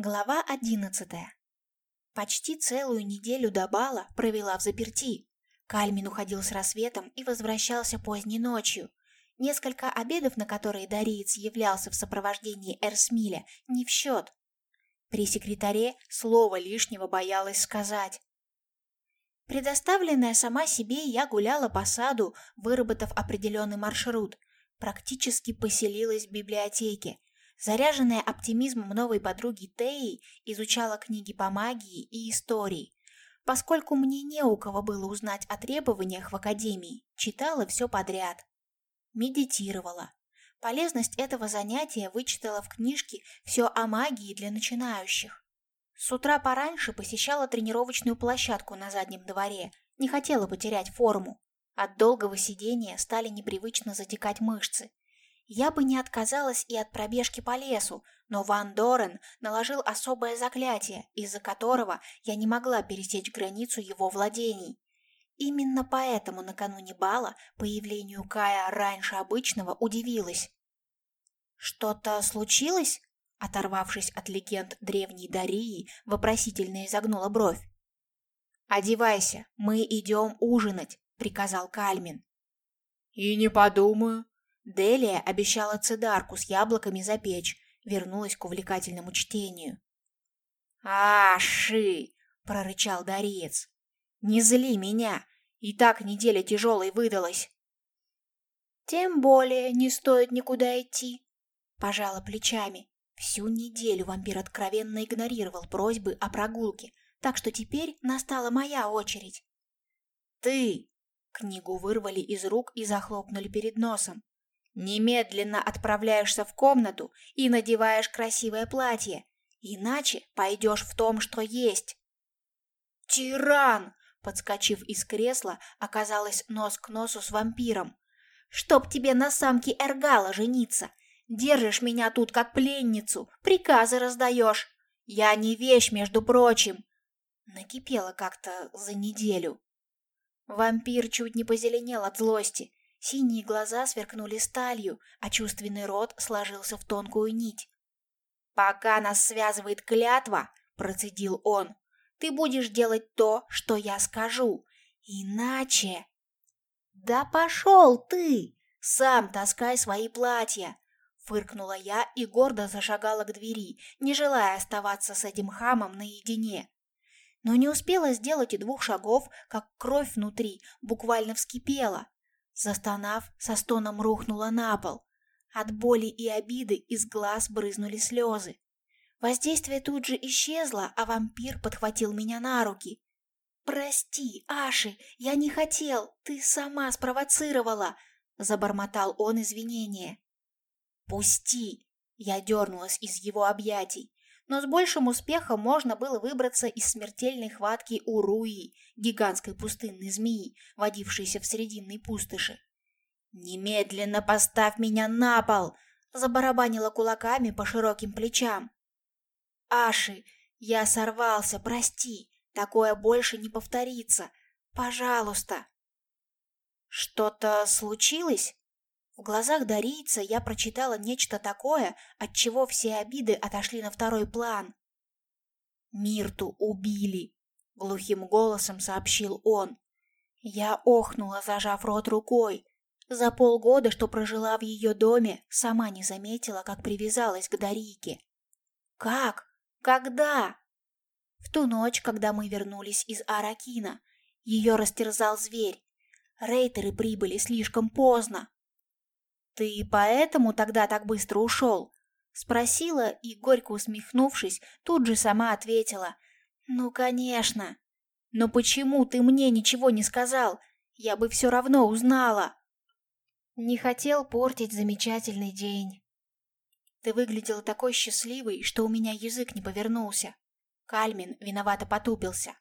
Глава одиннадцатая. Почти целую неделю до бала провела в заперти. Кальмин уходил с рассветом и возвращался поздней ночью. Несколько обедов, на которые Дариец являлся в сопровождении Эрсмиля, не в счет. При секретаре слова лишнего боялась сказать. Предоставленная сама себе, я гуляла по саду, выработав определенный маршрут. Практически поселилась в библиотеке. Заряженная оптимизмом новой подруги Теи, изучала книги по магии и истории. Поскольку мне не у кого было узнать о требованиях в академии, читала все подряд. Медитировала. Полезность этого занятия вычитала в книжке «Все о магии для начинающих». С утра пораньше посещала тренировочную площадку на заднем дворе, не хотела потерять форму. От долгого сидения стали непривычно затекать мышцы. Я бы не отказалась и от пробежки по лесу, но Ван Дорен наложил особое заклятие, из-за которого я не могла пересечь границу его владений. Именно поэтому накануне бала появлению Кая раньше обычного удивилась. «Что-то случилось?» Оторвавшись от легенд древней Дарии, вопросительно изогнула бровь. «Одевайся, мы идем ужинать», — приказал Кальмин. «И не подумаю». Делия обещала цедарку с яблоками запечь, вернулась к увлекательному чтению. «Аши!» — прорычал Дариец. «Не зли меня, и так неделя тяжелой выдалась». «Тем более не стоит никуда идти», — пожала плечами. Всю неделю вампир откровенно игнорировал просьбы о прогулке, так что теперь настала моя очередь. «Ты!» — книгу вырвали из рук и захлопнули перед носом. «Немедленно отправляешься в комнату и надеваешь красивое платье, иначе пойдешь в том, что есть». «Тиран!» — подскочив из кресла, оказалась нос к носу с вампиром. «Чтоб тебе на самке Эргала жениться! Держишь меня тут как пленницу, приказы раздаешь. Я не вещь, между прочим. Накипело как-то за неделю. Вампир чуть не позеленел от злости. Синие глаза сверкнули сталью, а чувственный рот сложился в тонкую нить. «Пока нас связывает клятва», — процедил он, — «ты будешь делать то, что я скажу. Иначе...» «Да пошел ты! Сам таскай свои платья. Фыркнула я и гордо зашагала к двери, не желая оставаться с этим хамом наедине. Но не успела сделать и двух шагов, как кровь внутри буквально вскипела. Застонав, со стоном рухнула на пол. От боли и обиды из глаз брызнули слезы. Воздействие тут же исчезло, а вампир подхватил меня на руки. «Прости, Аши, я не хотел, ты сама спровоцировала!» Забормотал он извинения. «Пусти!» Я дернулась из его объятий, но с большим успехом можно было выбраться из смертельной хватки Уруи, гигантской пустынной змеи, водившейся в срединной пустоши. «Немедленно поставь меня на пол!» забарабанила кулаками по широким плечам. «Аши, я сорвался, прости, такое больше не повторится. Пожалуйста!» «Что-то случилось?» В глазах Дарийца я прочитала нечто такое, от чего все обиды отошли на второй план. «Мирту убили», — глухим голосом сообщил он. Я охнула, зажав рот рукой. За полгода, что прожила в ее доме, сама не заметила, как привязалась к Дарийке. «Как? Когда?» В ту ночь, когда мы вернулись из Аракина, ее растерзал зверь. Рейтеры прибыли слишком поздно. «Ты поэтому тогда так быстро ушел?» Спросила и, горько усмехнувшись, тут же сама ответила. «Ну, конечно. Но почему ты мне ничего не сказал? Я бы все равно узнала». Не хотел портить замечательный день. Ты выглядела такой счастливой, что у меня язык не повернулся. Кальмин виновато потупился.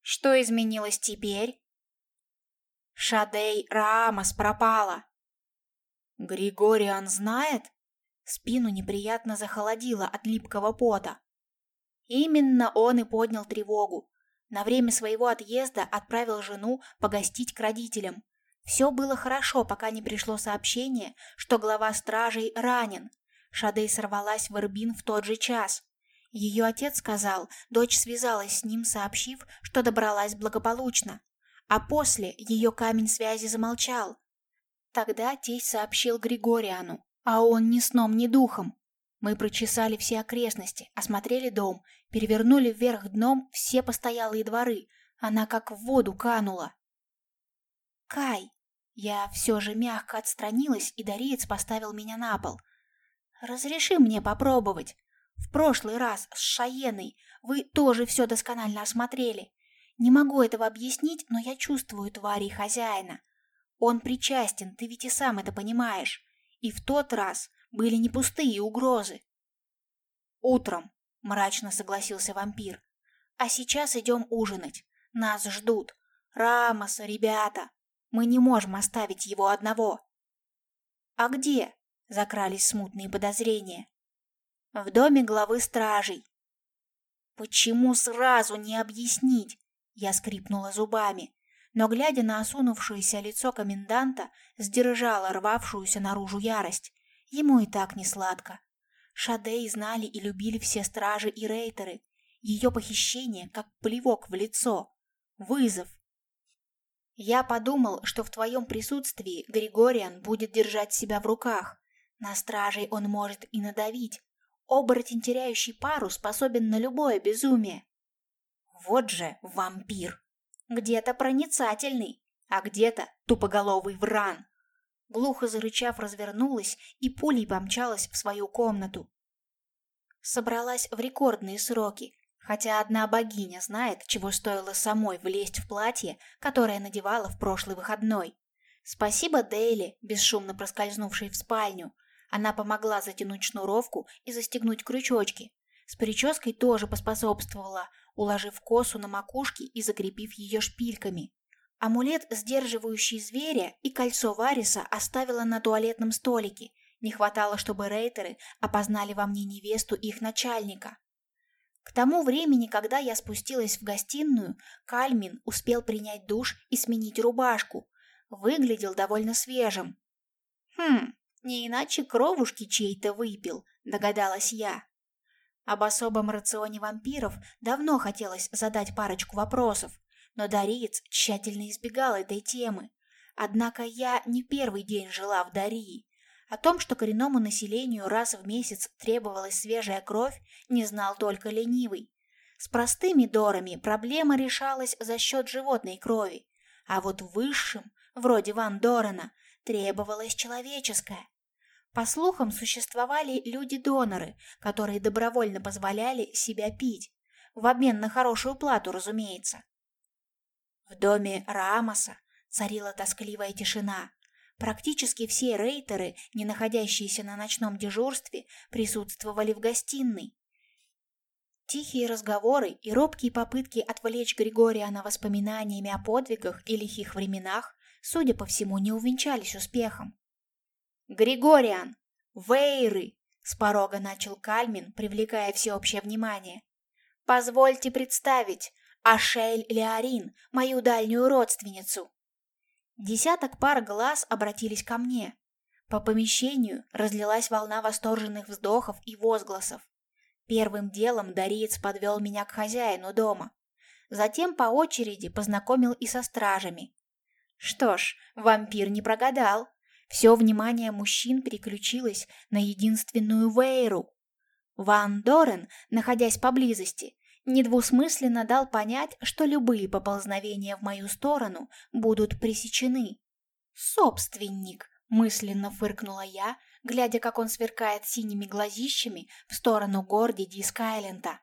Что изменилось теперь? Шадей Раамас пропала. «Григориан знает?» Спину неприятно захолодило от липкого пота. Именно он и поднял тревогу. На время своего отъезда отправил жену погостить к родителям. Все было хорошо, пока не пришло сообщение, что глава стражей ранен. Шадей сорвалась в Ирбин в тот же час. Ее отец сказал, дочь связалась с ним, сообщив, что добралась благополучно. А после ее камень связи замолчал. Тогда тесть сообщил Григориану, а он ни сном, ни духом. Мы прочесали все окрестности, осмотрели дом, перевернули вверх дном все постоялые дворы. Она как в воду канула. «Кай!» Я все же мягко отстранилась, и Дариец поставил меня на пол. «Разреши мне попробовать. В прошлый раз с Шаеной вы тоже все досконально осмотрели. Не могу этого объяснить, но я чувствую твари хозяина. Он причастен, ты ведь и сам это понимаешь. И в тот раз были не пустые угрозы. Утром, мрачно согласился вампир. А сейчас идем ужинать. Нас ждут. Рамоса, ребята. Мы не можем оставить его одного. А где? Закрались смутные подозрения. В доме главы стражей. Почему сразу не объяснить? Я скрипнула зубами, но, глядя на осунувшееся лицо коменданта, сдержала рвавшуюся наружу ярость. Ему и так не сладко. Шадей знали и любили все стражи и рейтеры. Ее похищение, как плевок в лицо. Вызов. Я подумал, что в твоем присутствии Григориан будет держать себя в руках. На стражей он может и надавить, Оборотень, теряющий пару, способен на любое безумие. Вот же вампир. Где-то проницательный, а где-то тупоголовый вран. Глухо зарычав, развернулась и пулей помчалась в свою комнату. Собралась в рекордные сроки, хотя одна богиня знает, чего стоило самой влезть в платье, которое надевала в прошлый выходной. Спасибо Дейли, бесшумно проскользнувшей в спальню, она помогла затянуть шнуровку и застегнуть крючочки. С прической тоже поспособствовала, уложив косу на макушке и закрепив ее шпильками. Амулет, сдерживающий зверя, и кольцо Вариса оставила на туалетном столике. Не хватало, чтобы рейтеры опознали во мне невесту их начальника. К тому времени, когда я спустилась в гостиную, Кальмин успел принять душ и сменить рубашку. Выглядел довольно свежим. Хм, не иначе кровушки чей-то выпил, догадалась я. Об особом рационе вампиров давно хотелось задать парочку вопросов, но Дариец тщательно избегал этой темы. Однако я не первый день жила в Дарии. О том, что коренному населению раз в месяц требовалась свежая кровь, не знал только ленивый. С простыми дорами проблема решалась за счет животной крови, а вот высшим, вроде Ван Дорена, требовалась человеческая. По слухам, существовали люди-доноры, которые добровольно позволяли себя пить. В обмен на хорошую плату, разумеется. В доме Рамоса царила тоскливая тишина. Практически все рейтеры, не находящиеся на ночном дежурстве, присутствовали в гостиной. Тихие разговоры и робкие попытки отвлечь Григориана воспоминаниями о подвигах и лихих временах, судя по всему, не увенчались успехом. «Григориан! Вейры!» — с порога начал Кальмин, привлекая всеобщее внимание. «Позвольте представить, Ашель Леорин, мою дальнюю родственницу». Десяток пар глаз обратились ко мне. По помещению разлилась волна восторженных вздохов и возгласов. Первым делом Дариец подвел меня к хозяину дома. Затем по очереди познакомил и со стражами. Что ж, вампир не прогадал. Все внимание мужчин переключилось на единственную Вейру. Ван Дорен, находясь поблизости, недвусмысленно дал понять, что любые поползновения в мою сторону будут пресечены. «Собственник!» — мысленно фыркнула я, глядя, как он сверкает синими глазищами в сторону Горди Дискайленда.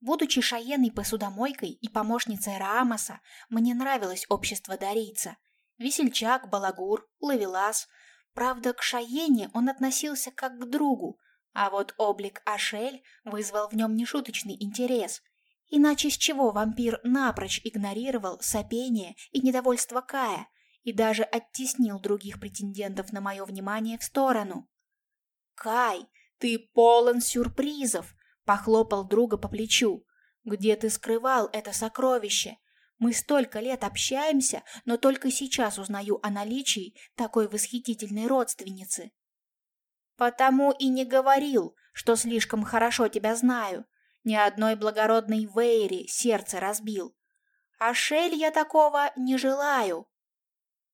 Будучи шаеной посудомойкой и помощницей Раамаса, мне нравилось общество дарийца. Весельчак, балагур, ловелас. Правда, к Шаене он относился как к другу, а вот облик Ашель вызвал в нем нешуточный интерес. Иначе с чего вампир напрочь игнорировал сопение и недовольство Кая и даже оттеснил других претендентов на мое внимание в сторону? «Кай, ты полон сюрпризов!» — похлопал друга по плечу. «Где ты скрывал это сокровище? Мы столько лет общаемся, но только сейчас узнаю о наличии такой восхитительной родственницы. Потому и не говорил, что слишком хорошо тебя знаю. ни одной благородной Вейри сердце разбил. А Шель я такого не желаю.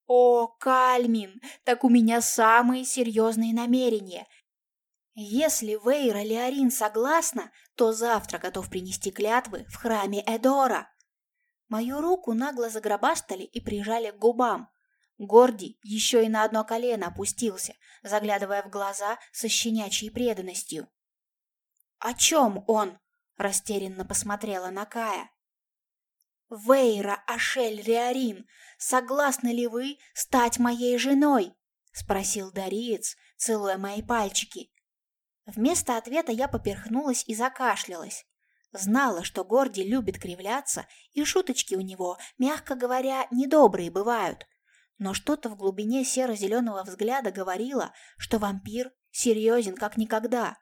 О, Кальмин, так у меня самые серьезные намерения. Если Вейра Леорин согласна, то завтра готов принести клятвы в храме Эдора. Мою руку нагло загробастали и прижали к губам. Горди еще и на одно колено опустился, заглядывая в глаза со щенячьей преданностью. «О чем он?» – растерянно посмотрела на Кая. «Вейра Ашель Риарин, согласны ли вы стать моей женой?» – спросил Дариец, целуя мои пальчики. Вместо ответа я поперхнулась и закашлялась. Знала, что Горди любит кривляться, и шуточки у него, мягко говоря, недобрые бывают. Но что-то в глубине серо-зеленого взгляда говорило, что вампир серьезен как никогда.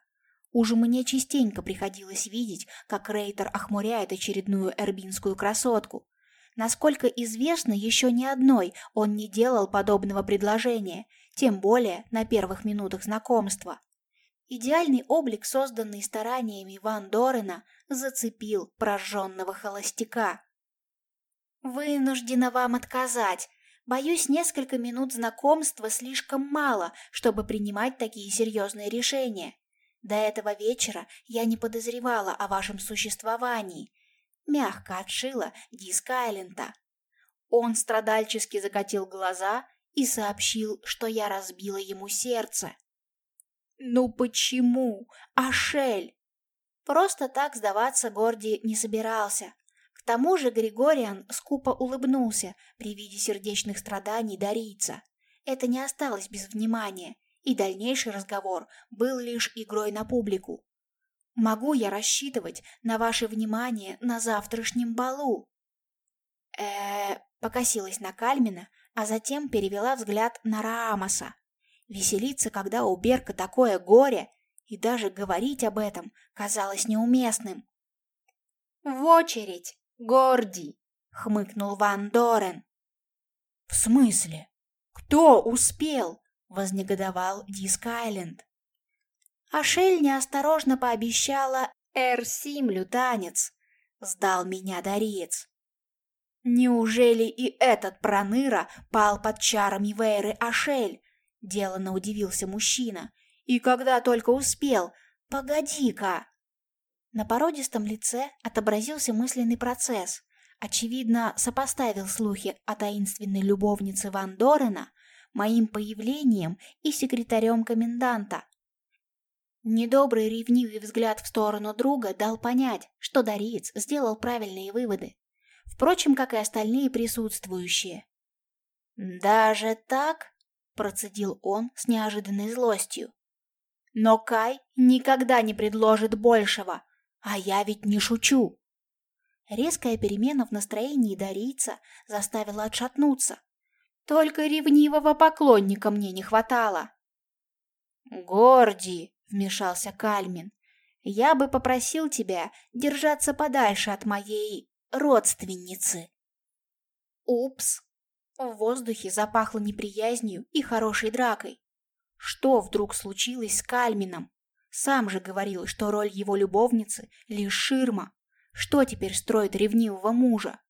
Уже мне частенько приходилось видеть, как Рейтер охмуряет очередную эрбинскую красотку. Насколько известно, еще ни одной он не делал подобного предложения, тем более на первых минутах знакомства. Идеальный облик, созданный стараниями Ван Дорена, зацепил прожженного холостяка. «Вынуждена вам отказать. Боюсь, несколько минут знакомства слишком мало, чтобы принимать такие серьезные решения. До этого вечера я не подозревала о вашем существовании. Мягко отшила диск Айленда. Он страдальчески закатил глаза и сообщил, что я разбила ему сердце. «Ну почему? Ашель?» Просто так сдаваться Горди не собирался. К тому же Григориан скупо улыбнулся при виде сердечных страданий Дарийца. Это не осталось без внимания, и дальнейший разговор был лишь игрой на публику. «Могу я рассчитывать на ваше внимание на завтрашнем балу?» э покосилась на Кальмина, а затем перевела взгляд на Раамаса. Веселиться, когда у Берка такое горе, и даже говорить об этом казалось неуместным. «В очередь, Горди!» — хмыкнул Ван Дорен. «В смысле? Кто успел?» — вознегодовал Диск Айленд. Ашель неосторожно пообещала Эр-Симлю танец. Сдал меня Дарец. Неужели и этот проныра пал под чарами Вейры Ашель, Делано удивился мужчина. И когда только успел. Погоди-ка. На породистом лице отобразился мысленный процесс. Очевидно, сопоставил слухи о таинственной любовнице Ван Дорена моим появлением и секретарем коменданта. Недобрый ревнивый взгляд в сторону друга дал понять, что Дариец сделал правильные выводы. Впрочем, как и остальные присутствующие. «Даже так?» Процедил он с неожиданной злостью. Но Кай никогда не предложит большего, а я ведь не шучу. Резкая перемена в настроении дарийца заставила отшатнуться. Только ревнивого поклонника мне не хватало. «Горди!» — вмешался Кальмин. «Я бы попросил тебя держаться подальше от моей родственницы». «Упс!» В воздухе запахло неприязнью и хорошей дракой. Что вдруг случилось с Кальмином? Сам же говорил, что роль его любовницы — лишь ширма. Что теперь строит ревнивого мужа?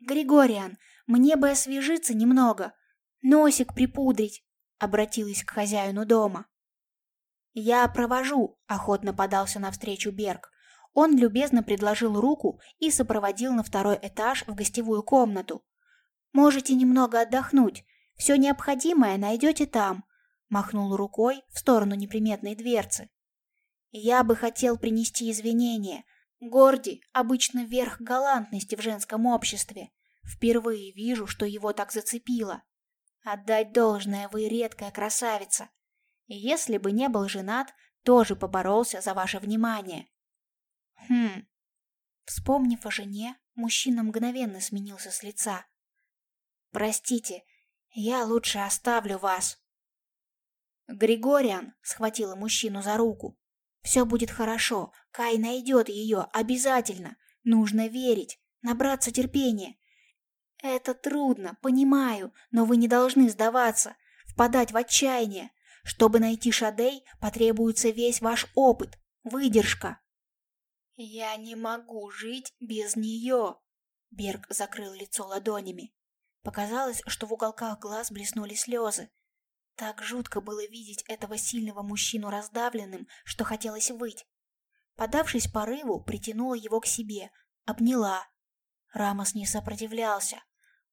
«Григориан, мне бы освежиться немного, носик припудрить», — обратилась к хозяину дома. «Я провожу», — охотно подался навстречу Берг. Он любезно предложил руку и сопроводил на второй этаж в гостевую комнату. Можете немного отдохнуть. Все необходимое найдете там», — махнул рукой в сторону неприметной дверцы. «Я бы хотел принести извинения. Горди обычно верх галантности в женском обществе. Впервые вижу, что его так зацепило. Отдать должное, вы редкая красавица. Если бы не был женат, тоже поборолся за ваше внимание». «Хм...» Вспомнив о жене, мужчина мгновенно сменился с лица. Простите, я лучше оставлю вас. Григориан схватила мужчину за руку. Все будет хорошо, Кай найдет ее, обязательно. Нужно верить, набраться терпения. Это трудно, понимаю, но вы не должны сдаваться, впадать в отчаяние. Чтобы найти Шадей, потребуется весь ваш опыт, выдержка. «Я не могу жить без нее!» Берг закрыл лицо ладонями. Показалось, что в уголках глаз блеснули слезы. Так жутко было видеть этого сильного мужчину раздавленным, что хотелось выть. Подавшись порыву, притянула его к себе, обняла. Рамос не сопротивлялся.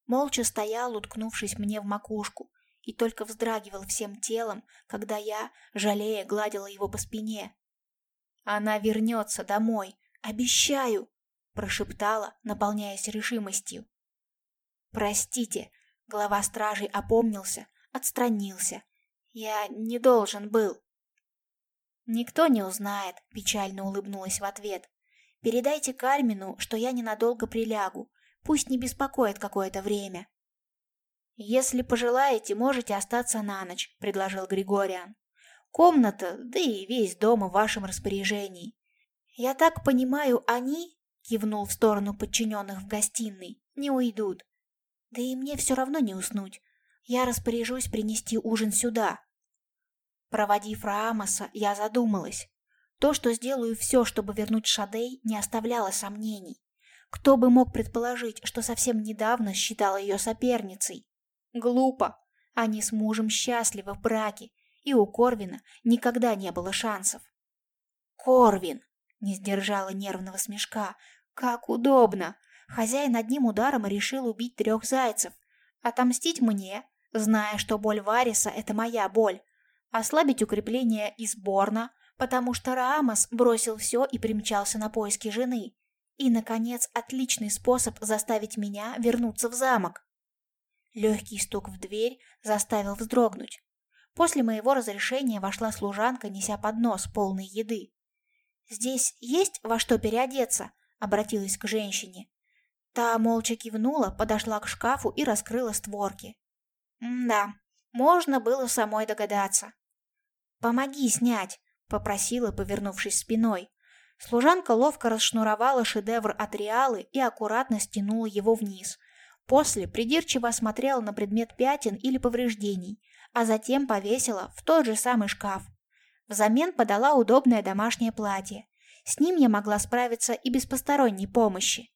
Молча стоял, уткнувшись мне в макушку, и только вздрагивал всем телом, когда я, жалея, гладила его по спине. «Она вернется домой, обещаю!» – прошептала, наполняясь решимостью. «Простите», – глава стражей опомнился, отстранился. «Я не должен был». «Никто не узнает», – печально улыбнулась в ответ. «Передайте Кармину, что я ненадолго прилягу. Пусть не беспокоит какое-то время». «Если пожелаете, можете остаться на ночь», – предложил Григориан. «Комната, да и весь дом в вашем распоряжении. Я так понимаю, они, – кивнул в сторону подчиненных в гостиной, – не уйдут. Да и мне все равно не уснуть. Я распоряжусь принести ужин сюда». Проводив Раамаса, я задумалась. То, что сделаю все, чтобы вернуть Шадей, не оставляло сомнений. Кто бы мог предположить, что совсем недавно считала ее соперницей? Глупо. Они с мужем счастливы в браке, и у Корвина никогда не было шансов. «Корвин!» — не сдержала нервного смешка. «Как удобно! Хозяин одним ударом решил убить трех зайцев. Отомстить мне, зная, что боль Вариса — это моя боль. Ослабить укрепление из Борна, потому что Раамос бросил все и примчался на поиски жены. И, наконец, отличный способ заставить меня вернуться в замок. Легкий стук в дверь заставил вздрогнуть. После моего разрешения вошла служанка, неся поднос полный еды. «Здесь есть во что переодеться?» — обратилась к женщине. Та молча кивнула, подошла к шкафу и раскрыла створки. «Да, можно было самой догадаться». «Помоги снять», — попросила, повернувшись спиной. Служанка ловко расшнуровала шедевр от Риалы и аккуратно стянула его вниз. После придирчиво осмотрела на предмет пятен или повреждений, а затем повесила в тот же самый шкаф. Взамен подала удобное домашнее платье. С ним я могла справиться и без посторонней помощи.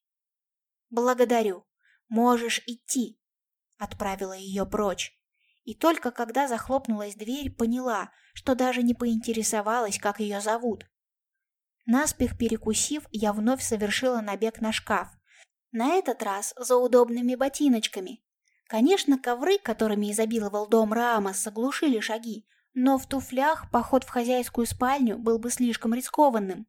«Благодарю. Можешь идти», — отправила ее прочь. И только когда захлопнулась дверь, поняла, что даже не поинтересовалась, как ее зовут. Наспех перекусив, я вновь совершила набег на шкаф. На этот раз за удобными ботиночками. Конечно, ковры, которыми изобиловал дом Раама, соглушили шаги, но в туфлях поход в хозяйскую спальню был бы слишком рискованным.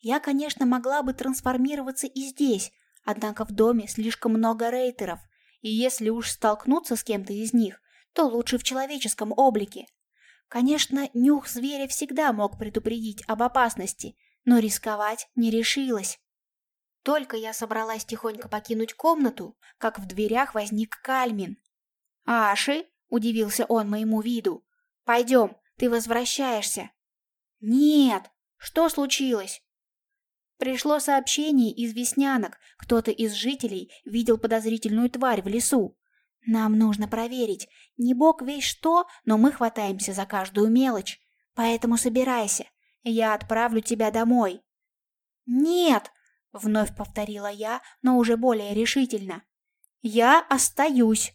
Я, конечно, могла бы трансформироваться и здесь, однако в доме слишком много рейтеров, и если уж столкнуться с кем-то из них, то лучше в человеческом облике. Конечно, нюх зверя всегда мог предупредить об опасности, но рисковать не решилась. Только я собралась тихонько покинуть комнату, как в дверях возник Кальмин. «Аши?» – удивился он моему виду. «Пойдем, ты возвращаешься». «Нет! Что случилось?» Пришло сообщение из Веснянок. Кто-то из жителей видел подозрительную тварь в лесу. Нам нужно проверить. Не бог весь что, но мы хватаемся за каждую мелочь. Поэтому собирайся. Я отправлю тебя домой». «Нет!» — вновь повторила я, но уже более решительно. «Я остаюсь!»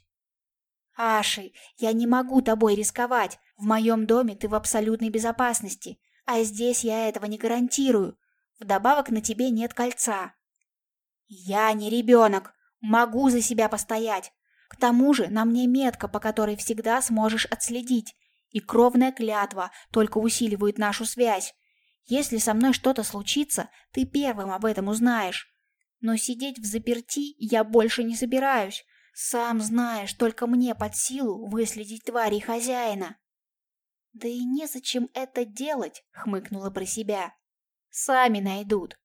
«Аши, я не могу тобой рисковать. В моем доме ты в абсолютной безопасности, а здесь я этого не гарантирую. Вдобавок на тебе нет кольца». «Я не ребенок. Могу за себя постоять. К тому же на мне метка, по которой всегда сможешь отследить, и кровная клятва только усиливают нашу связь. Если со мной что-то случится, ты первым об этом узнаешь. Но сидеть в заперти я больше не собираюсь. Сам знаешь, только мне под силу выследить твари хозяина. Да и незачем это делать, хмыкнула про себя. Сами найдут.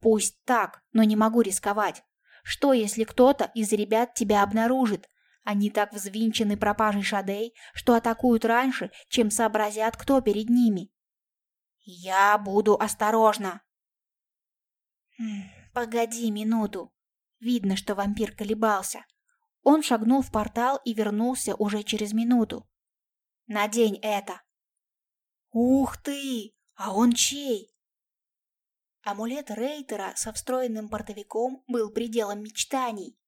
Пусть так, но не могу рисковать. Что, если кто-то из ребят тебя обнаружит? Они так взвинчены пропажей Шадей, что атакуют раньше, чем сообразят, кто перед ними. «Я буду осторожна!» «Погоди минуту!» Видно, что вампир колебался. Он шагнул в портал и вернулся уже через минуту. «Надень это!» «Ух ты! А он чей?» Амулет Рейтера со встроенным портовиком был пределом мечтаний.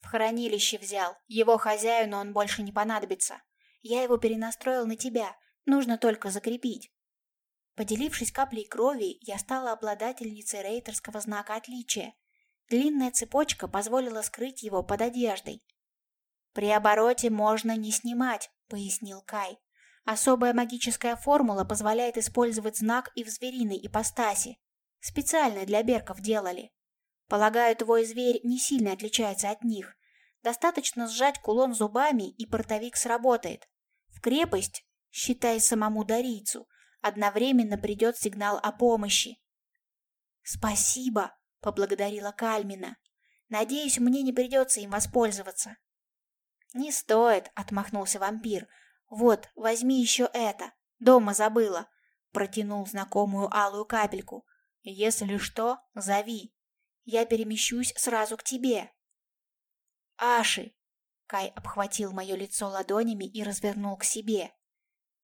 В хранилище взял. Его хозяину он больше не понадобится. Я его перенастроил на тебя. Нужно только закрепить. Поделившись каплей крови, я стала обладательницей рейтерского знака отличия. Длинная цепочка позволила скрыть его под одеждой. «При обороте можно не снимать», — пояснил Кай. «Особая магическая формула позволяет использовать знак и в звериной ипостаси. Специально для берков делали. Полагаю, твой зверь не сильно отличается от них. Достаточно сжать кулон зубами, и портовик сработает. В крепость, считай самому дарийцу, одновременно придет сигнал о помощи. «Спасибо», — поблагодарила Кальмина. «Надеюсь, мне не придется им воспользоваться». «Не стоит», — отмахнулся вампир. «Вот, возьми еще это. Дома забыла». Протянул знакомую алую капельку. «Если что, зови. Я перемещусь сразу к тебе». «Аши!» Кай обхватил мое лицо ладонями и развернул к себе.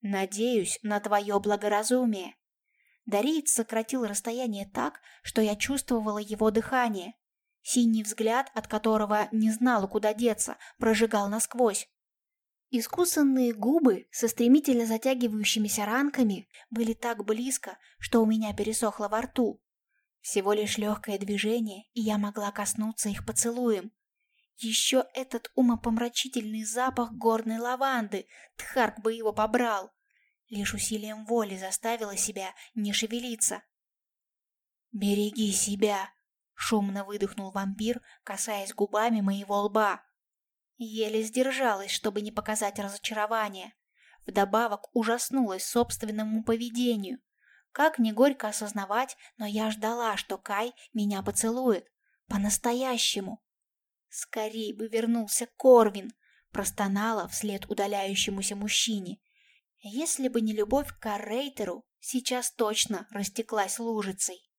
«Надеюсь на твое благоразумие». Дариец сократил расстояние так, что я чувствовала его дыхание. Синий взгляд, от которого не знала, куда деться, прожигал насквозь. Искусанные губы со стремительно затягивающимися ранками были так близко, что у меня пересохло во рту. Всего лишь легкое движение, и я могла коснуться их поцелуем. Еще этот умопомрачительный запах горной лаванды, Тхарк бы его побрал. Лишь усилием воли заставила себя не шевелиться. «Береги себя!» — шумно выдохнул вампир, касаясь губами моего лба. Еле сдержалась, чтобы не показать разочарование. Вдобавок ужаснулась собственному поведению. Как не горько осознавать, но я ждала, что Кай меня поцелует. По-настоящему. Скорей бы вернулся Корвин, простонала вслед удаляющемуся мужчине. Если бы не любовь к Рейтеру, сейчас точно растеклась лужицей.